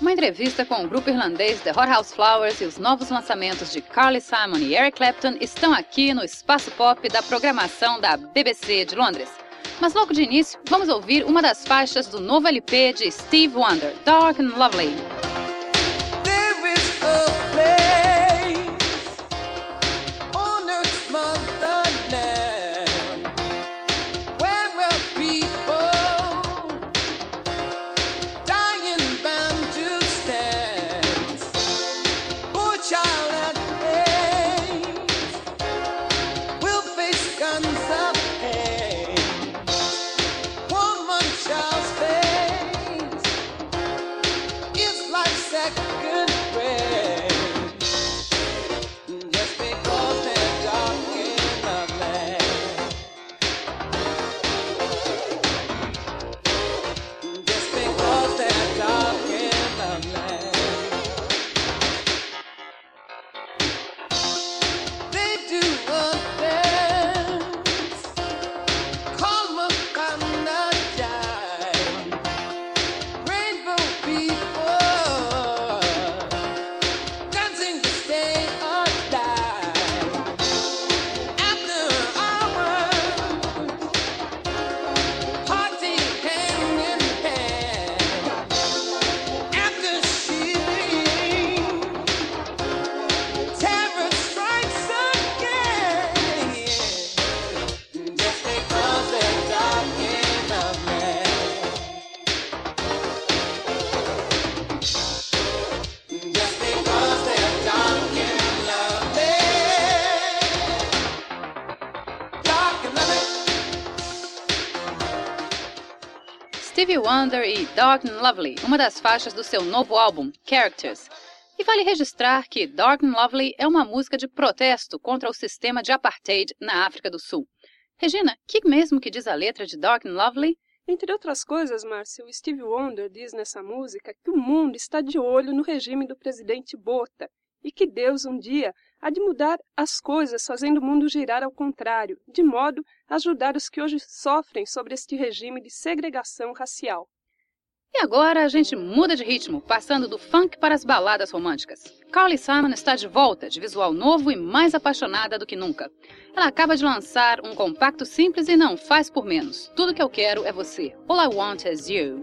Uma entrevista com o grupo irlandês The Hot House Flowers e os novos lançamentos de Carly Simon e Eric Clapton estão aqui no Espaço Pop da programação da BBC de Londres. Mas logo de início, vamos ouvir uma das faixas do novo LP de Steve Wonder, Dark and Lovely. Stevie Wonder e Dark and Lovely, uma das faixas do seu novo álbum, Characters. E vale registrar que Dark and Lovely é uma música de protesto contra o sistema de apartheid na África do Sul. Regina, que mesmo que diz a letra de Dark and Lovely? Entre outras coisas, Márcio, Stevie Wonder diz nessa música que o mundo está de olho no regime do presidente Bota e que Deus um dia há de mudar as coisas, fazendo o mundo girar ao contrário, de modo a ajudar os que hoje sofrem sobre este regime de segregação racial. E agora a gente muda de ritmo, passando do funk para as baladas românticas. Carly Simon está de volta, de visual novo e mais apaixonada do que nunca. Ela acaba de lançar um compacto simples e não faz por menos. Tudo que eu quero é você. All I want is you.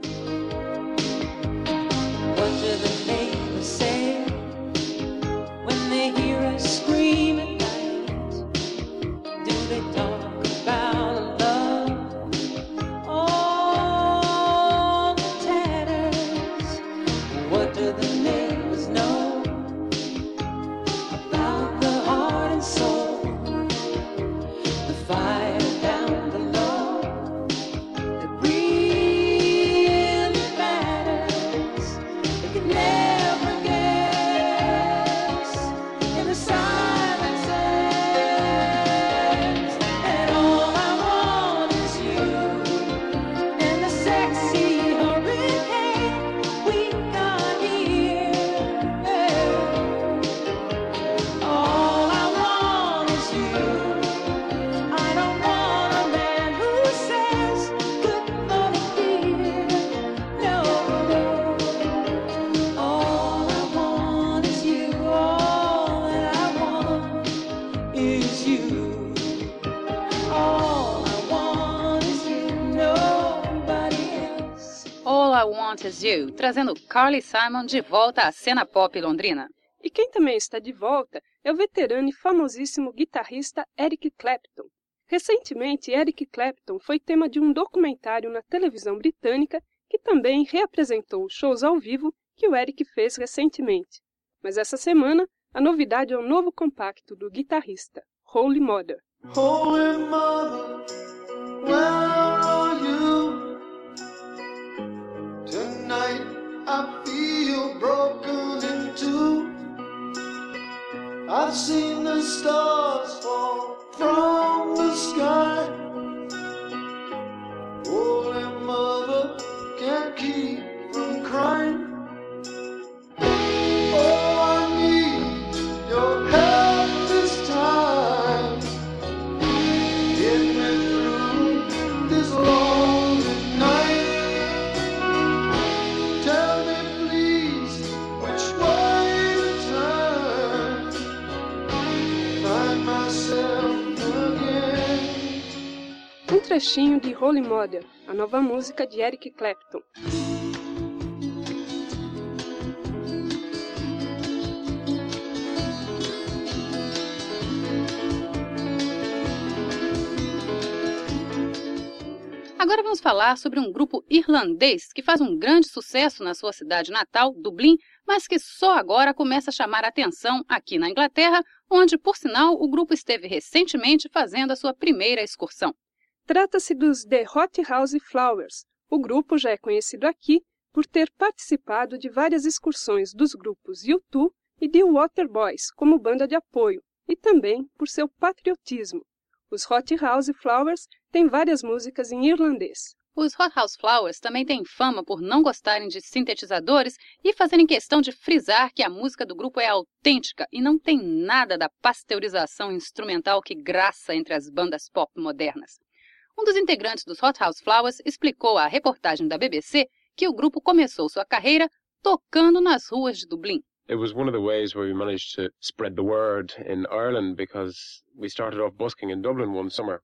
find. You, trazendo Carly Simon de volta à cena pop londrina. E quem também está de volta é o veterano e famosíssimo guitarrista Eric Clapton. Recentemente, Eric Clapton foi tema de um documentário na televisão britânica que também reapresentou shows ao vivo que o Eric fez recentemente. Mas essa semana, a novidade é o novo compacto do guitarrista, Holy Mother. Holy Mother, I I've seen the stars fall from the sky. Trechinho de Holy Mother, a nova música de Eric Clapton. Agora vamos falar sobre um grupo irlandês que faz um grande sucesso na sua cidade natal, Dublin, mas que só agora começa a chamar atenção aqui na Inglaterra, onde, por sinal, o grupo esteve recentemente fazendo a sua primeira excursão. Trata-se dos The Hot House Flowers. O grupo já é conhecido aqui por ter participado de várias excursões dos grupos U2 e The Waterboys como banda de apoio, e também por seu patriotismo. Os Hot House Flowers têm várias músicas em irlandês. Os Hot House Flowers também têm fama por não gostarem de sintetizadores e fazerem questão de frisar que a música do grupo é autêntica e não tem nada da pasteurização instrumental que graça entre as bandas pop modernas. Um dos integrantes dos Hot House Flowers explicou à reportagem da BBC que o grupo começou sua carreira tocando nas ruas de Dublin. it was one of the ways where we managed to spread the word in Ireland because we started off busking in Dublin one summer.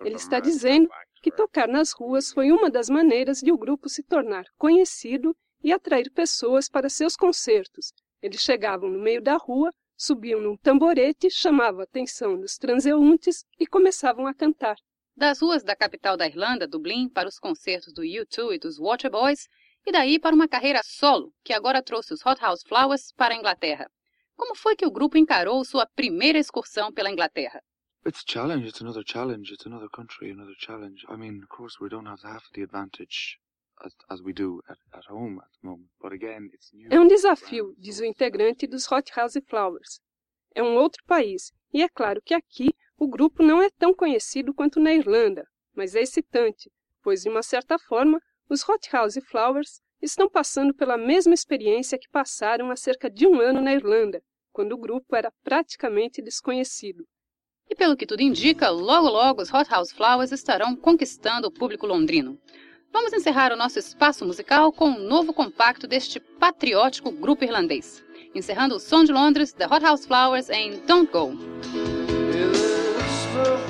Ele está dizendo que tocar nas ruas foi uma das maneiras de o grupo se tornar conhecido e atrair pessoas para seus concertos. Eles chegavam no meio da rua, subiam num tamborete, chamavam a atenção dos transeuntes e começavam a cantar. Das ruas da capital da Irlanda, Dublin, para os concertos do U2 e dos Waterboys, e daí para uma carreira solo, que agora trouxe os Hot House Flowers para a Inglaterra. Como foi que o grupo encarou sua primeira excursão pela Inglaterra? It's a challenge. It's another challenge. It's another country, another challenge. I mean, of course, we don't have half the advantage as, as we do at, at home at the moment. But again, it's new. É um desafio, diz o integrante dos Hot House Flowers. É um outro país, e é claro que aqui o grupo não é tão conhecido quanto na Irlanda, mas é excitante, pois de uma certa forma os Hot House Flowers estão passando pela mesma experiência que passaram há cerca de um ano na Irlanda, quando o grupo era praticamente desconhecido. E pelo que tudo indica, logo logo os Hot House Flowers estarão conquistando o público londrino. Vamos encerrar o nosso espaço musical com um novo compacto deste patriótico grupo irlandês. Encerrando o som de Londres, The Hot House Flowers em Don't Go.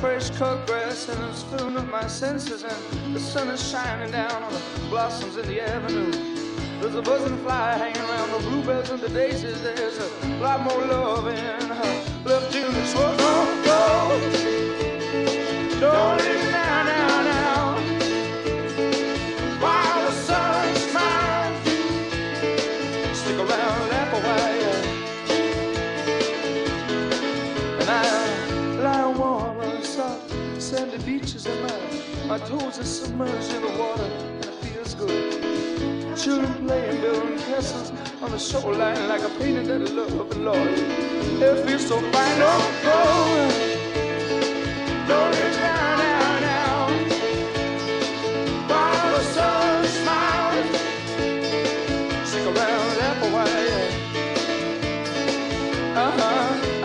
Fresh cut grass and a spoon of my senses and the sun is shining down on the blossoms in the avenue. There's a buzzing fly hanging around the bluebells and the daisies. There's a lot more love in her left in this world. Don't go, don't submerged in the water, and it feels good. Children playing, building castles on the shoreline like a painting that I love and Lord. It feels so fine, oh, oh. go. Glory down, down, down. While the sun smiles, Stick around, apple white. Uh-huh.